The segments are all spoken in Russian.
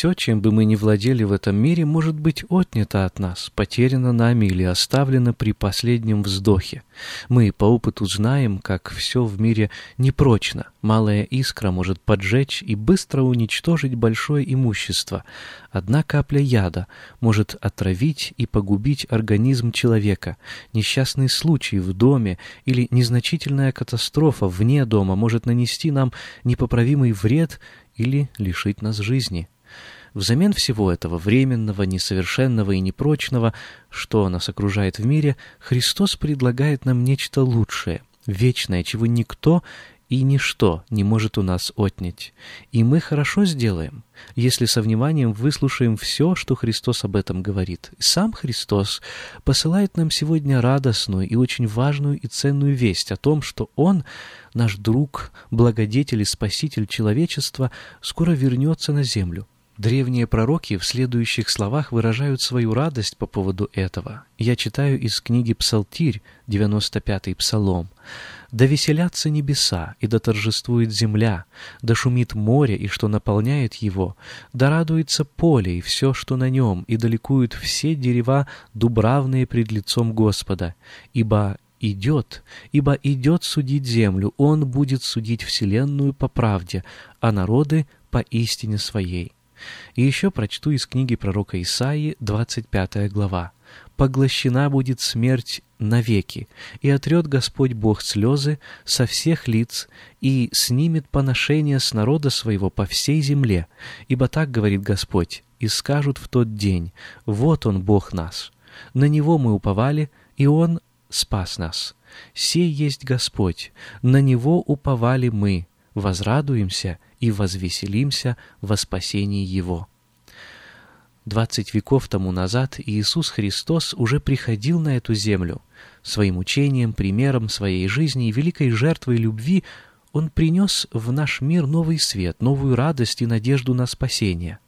Все, чем бы мы ни владели в этом мире, может быть отнято от нас, потеряно нами или оставлено при последнем вздохе. Мы по опыту знаем, как все в мире непрочно. Малая искра может поджечь и быстро уничтожить большое имущество. Одна капля яда может отравить и погубить организм человека. Несчастный случай в доме или незначительная катастрофа вне дома может нанести нам непоправимый вред или лишить нас жизни. Взамен всего этого временного, несовершенного и непрочного, что нас окружает в мире, Христос предлагает нам нечто лучшее, вечное, чего никто и ничто не может у нас отнять. И мы хорошо сделаем, если со вниманием выслушаем все, что Христос об этом говорит. Сам Христос посылает нам сегодня радостную и очень важную и ценную весть о том, что Он, наш друг, благодетель и спаситель человечества, скоро вернется на землю. Древние пророки в следующих словах выражают свою радость по поводу этого. Я читаю из книги «Псалтирь», 95-й псалом. «Да веселятся небеса, и да торжествует земля, да шумит море, и что наполняет его, да радуется поле, и все, что на нем, и далекуют все дерева дубравные пред лицом Господа, ибо идет, ибо идет судить землю, он будет судить вселенную по правде, а народы по истине своей». И еще прочту из книги пророка Исаии, 25 глава. «Поглощена будет смерть навеки, и отрет Господь Бог слезы со всех лиц, и снимет поношение с народа своего по всей земле. Ибо так говорит Господь, и скажут в тот день, вот Он, Бог наш. На Него мы уповали, и Он спас нас. Сей есть Господь, на Него уповали мы, возрадуемся и возвеселимся во спасении Его. Двадцать веков тому назад Иисус Христос уже приходил на эту землю. Своим учением, примером своей жизни и великой жертвой любви Он принес в наш мир новый свет, новую радость и надежду на спасение.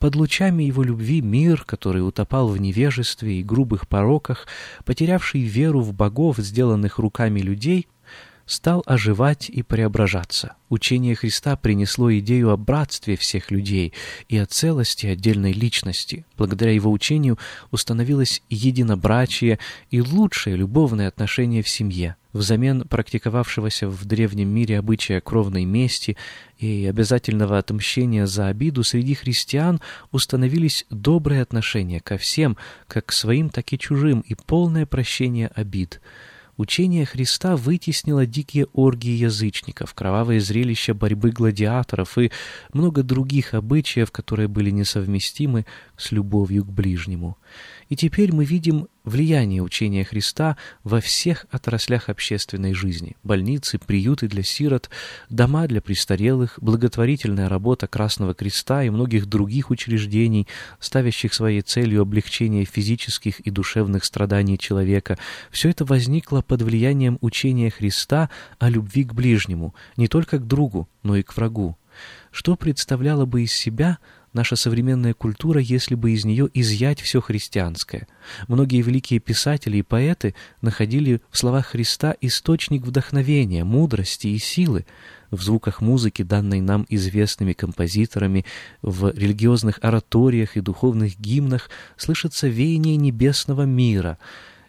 Под лучами Его любви мир, который утопал в невежестве и грубых пороках, потерявший веру в богов, сделанных руками людей — стал оживать и преображаться. Учение Христа принесло идею о братстве всех людей и о целости отдельной личности. Благодаря его учению установилось единобрачие и лучшее любовное отношение в семье. Взамен практиковавшегося в древнем мире обычая кровной мести и обязательного отмщения за обиду среди христиан установились добрые отношения ко всем, как к своим, так и чужим, и полное прощение обид – Учение Христа вытеснило дикие оргии язычников, кровавые зрелища борьбы гладиаторов и много других обычаев, которые были несовместимы с любовью к ближнему. И теперь мы видим влияние учения Христа во всех отраслях общественной жизни. Больницы, приюты для сирот, дома для престарелых, благотворительная работа Красного Креста и многих других учреждений, ставящих своей целью облегчение физических и душевных страданий человека. Все это возникло под влиянием учения Христа о любви к ближнему, не только к другу, но и к врагу. Что представляло бы из себя – наша современная культура, если бы из нее изъять все христианское. Многие великие писатели и поэты находили в словах Христа источник вдохновения, мудрости и силы. В звуках музыки, данной нам известными композиторами, в религиозных ораториях и духовных гимнах слышится веяние небесного мира,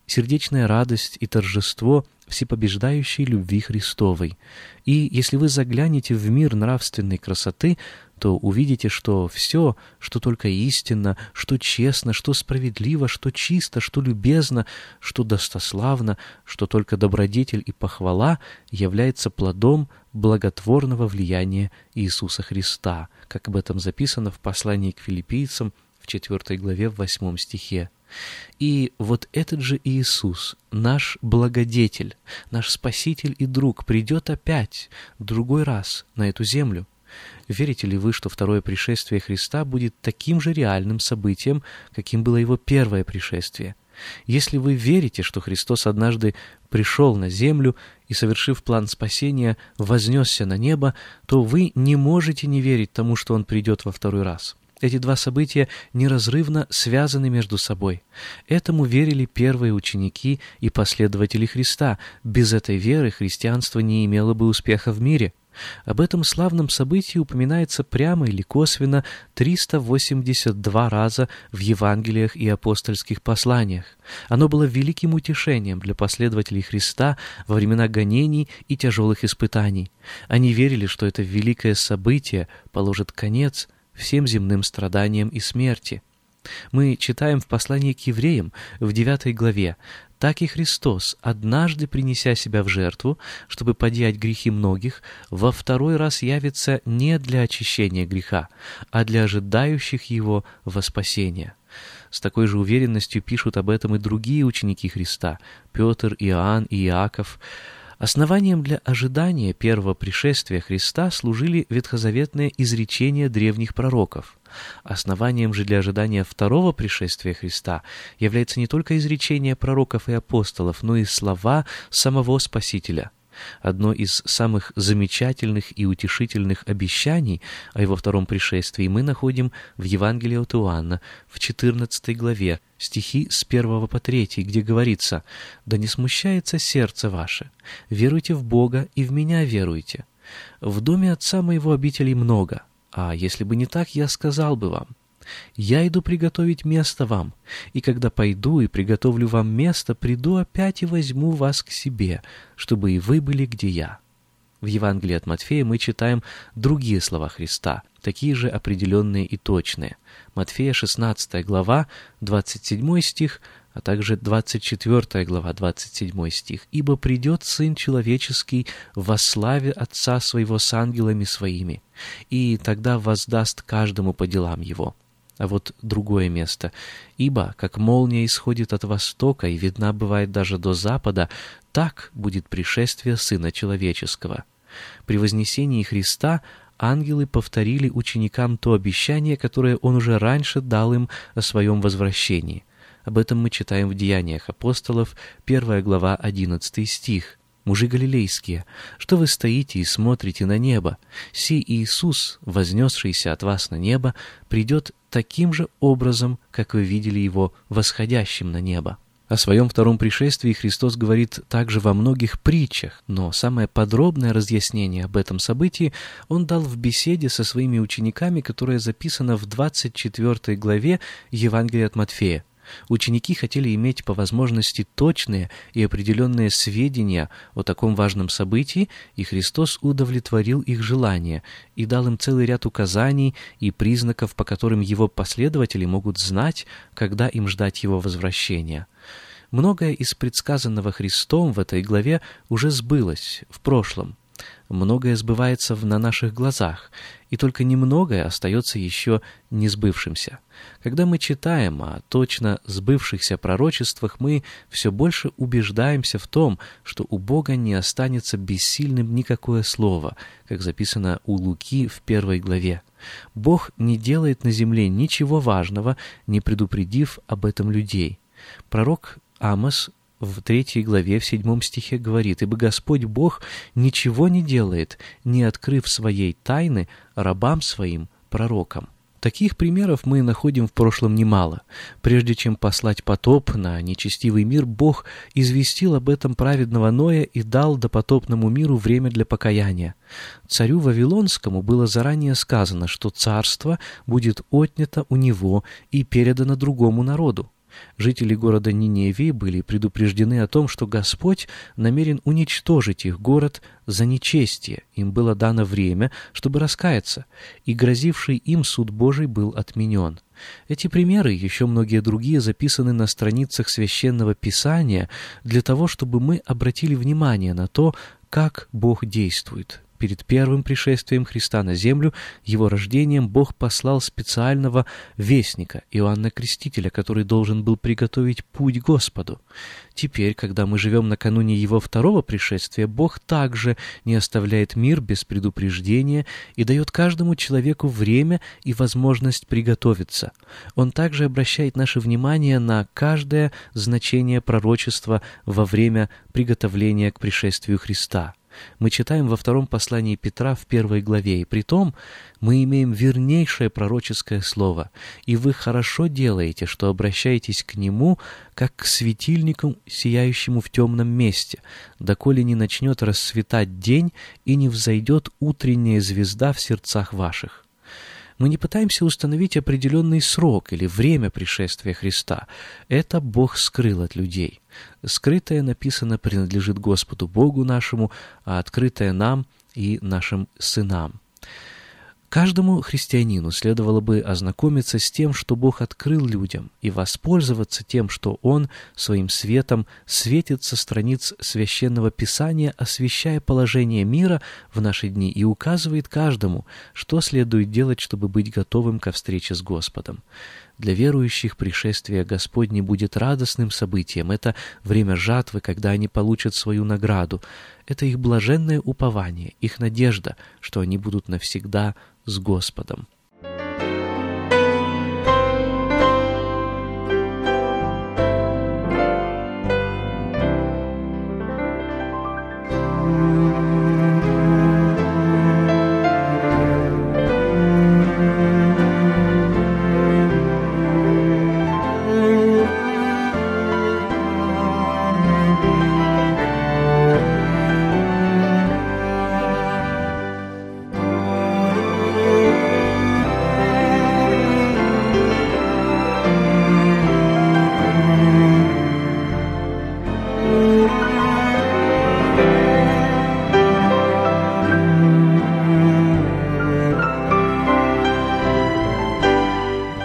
сердечная радость и торжество всепобеждающей любви Христовой. И если вы заглянете в мир нравственной красоты, то увидите, что все, что только истинно, что честно, что справедливо, что чисто, что любезно, что достославно, что только добродетель и похвала является плодом благотворного влияния Иисуса Христа, как об этом записано в послании к филиппийцам в 4 главе в 8 стихе. И вот этот же Иисус, наш благодетель, наш Спаситель и друг, придет опять, другой раз, на эту землю, Верите ли вы, что второе пришествие Христа будет таким же реальным событием, каким было его первое пришествие? Если вы верите, что Христос однажды пришел на землю и, совершив план спасения, вознесся на небо, то вы не можете не верить тому, что Он придет во второй раз. Эти два события неразрывно связаны между собой. Этому верили первые ученики и последователи Христа. Без этой веры христианство не имело бы успеха в мире. Об этом славном событии упоминается прямо или косвенно 382 раза в Евангелиях и апостольских посланиях. Оно было великим утешением для последователей Христа во времена гонений и тяжелых испытаний. Они верили, что это великое событие положит конец всем земным страданиям и смерти. Мы читаем в послании к евреям в 9 главе так и Христос, однажды принеся себя в жертву, чтобы подъять грехи многих, во второй раз явится не для очищения греха, а для ожидающих его во спасение. С такой же уверенностью пишут об этом и другие ученики Христа – Петр, Иоанн и Иаков – Основанием для ожидания первого пришествия Христа служили ветхозаветные изречения древних пророков. Основанием же для ожидания второго пришествия Христа является не только изречение пророков и апостолов, но и слова самого Спасителя – Одно из самых замечательных и утешительных обещаний о его втором пришествии мы находим в Евангелии от Иоанна в 14 главе, стихи с 1 по 3, где говорится «Да не смущается сердце ваше, веруйте в Бога и в меня веруйте. В доме отца моего обителей много, а если бы не так, я сказал бы вам». Я иду приготовить место вам, и когда пойду и приготовлю вам место, приду опять и возьму вас к себе, чтобы и вы были, где я». В Евангелии от Матфея мы читаем другие слова Христа, такие же определенные и точные. Матфея 16 глава, 27 стих, а также 24 глава, 27 стих. «Ибо придет Сын Человеческий во славе Отца Своего с ангелами Своими, и тогда воздаст каждому по делам Его» а вот другое место. «Ибо, как молния исходит от востока и видна бывает даже до запада, так будет пришествие Сына Человеческого». При вознесении Христа ангелы повторили ученикам то обещание, которое Он уже раньше дал им о своем возвращении. Об этом мы читаем в Деяниях апостолов, 1 глава, 11 стих мужи галилейские, что вы стоите и смотрите на небо? Сей Иисус, вознесшийся от вас на небо, придет таким же образом, как вы видели его восходящим на небо. О своем втором пришествии Христос говорит также во многих притчах, но самое подробное разъяснение об этом событии он дал в беседе со своими учениками, которая записана в 24 главе Евангелия от Матфея. Ученики хотели иметь по возможности точные и определенные сведения о таком важном событии, и Христос удовлетворил их желание и дал им целый ряд указаний и признаков, по которым его последователи могут знать, когда им ждать его возвращения. Многое из предсказанного Христом в этой главе уже сбылось в прошлом. Многое сбывается на наших глазах, и только немногое остается еще не сбывшимся. Когда мы читаем о точно сбывшихся пророчествах, мы все больше убеждаемся в том, что у Бога не останется бессильным никакое слово, как записано у Луки в первой главе. Бог не делает на земле ничего важного, не предупредив об этом людей. Пророк Амос в третьей главе, в седьмом стихе говорит, «Ибо Господь Бог ничего не делает, не открыв своей тайны рабам своим, пророкам». Таких примеров мы находим в прошлом немало. Прежде чем послать потоп на нечестивый мир, Бог известил об этом праведного Ноя и дал допотопному миру время для покаяния. Царю Вавилонскому было заранее сказано, что царство будет отнято у него и передано другому народу. Жители города Ниневии были предупреждены о том, что Господь намерен уничтожить их город за нечестие. Им было дано время, чтобы раскаяться, и грозивший им суд Божий был отменен. Эти примеры еще многие другие записаны на страницах Священного Писания для того, чтобы мы обратили внимание на то, как Бог действует перед первым пришествием Христа на землю, его рождением, Бог послал специального вестника, Иоанна Крестителя, который должен был приготовить путь Господу. Теперь, когда мы живем накануне его второго пришествия, Бог также не оставляет мир без предупреждения и дает каждому человеку время и возможность приготовиться. Он также обращает наше внимание на каждое значение пророчества во время приготовления к пришествию Христа. Мы читаем во втором послании Петра в первой главе, и при том мы имеем вернейшее пророческое слово, и вы хорошо делаете, что обращаетесь к нему, как к светильнику, сияющему в темном месте, доколе не начнет расцветать день и не взойдет утренняя звезда в сердцах ваших. Мы не пытаемся установить определенный срок или время пришествия Христа. Это Бог скрыл от людей. Скрытое написано принадлежит Господу Богу нашему, а открытое нам и нашим сынам. Каждому христианину следовало бы ознакомиться с тем, что Бог открыл людям, и воспользоваться тем, что Он своим светом светит со страниц Священного Писания, освещая положение мира в наши дни и указывает каждому, что следует делать, чтобы быть готовым ко встрече с Господом. Для верующих пришествие Господне будет радостным событием. Это время жатвы, когда они получат свою награду. Это их блаженное упование, их надежда, что они будут навсегда с Господом.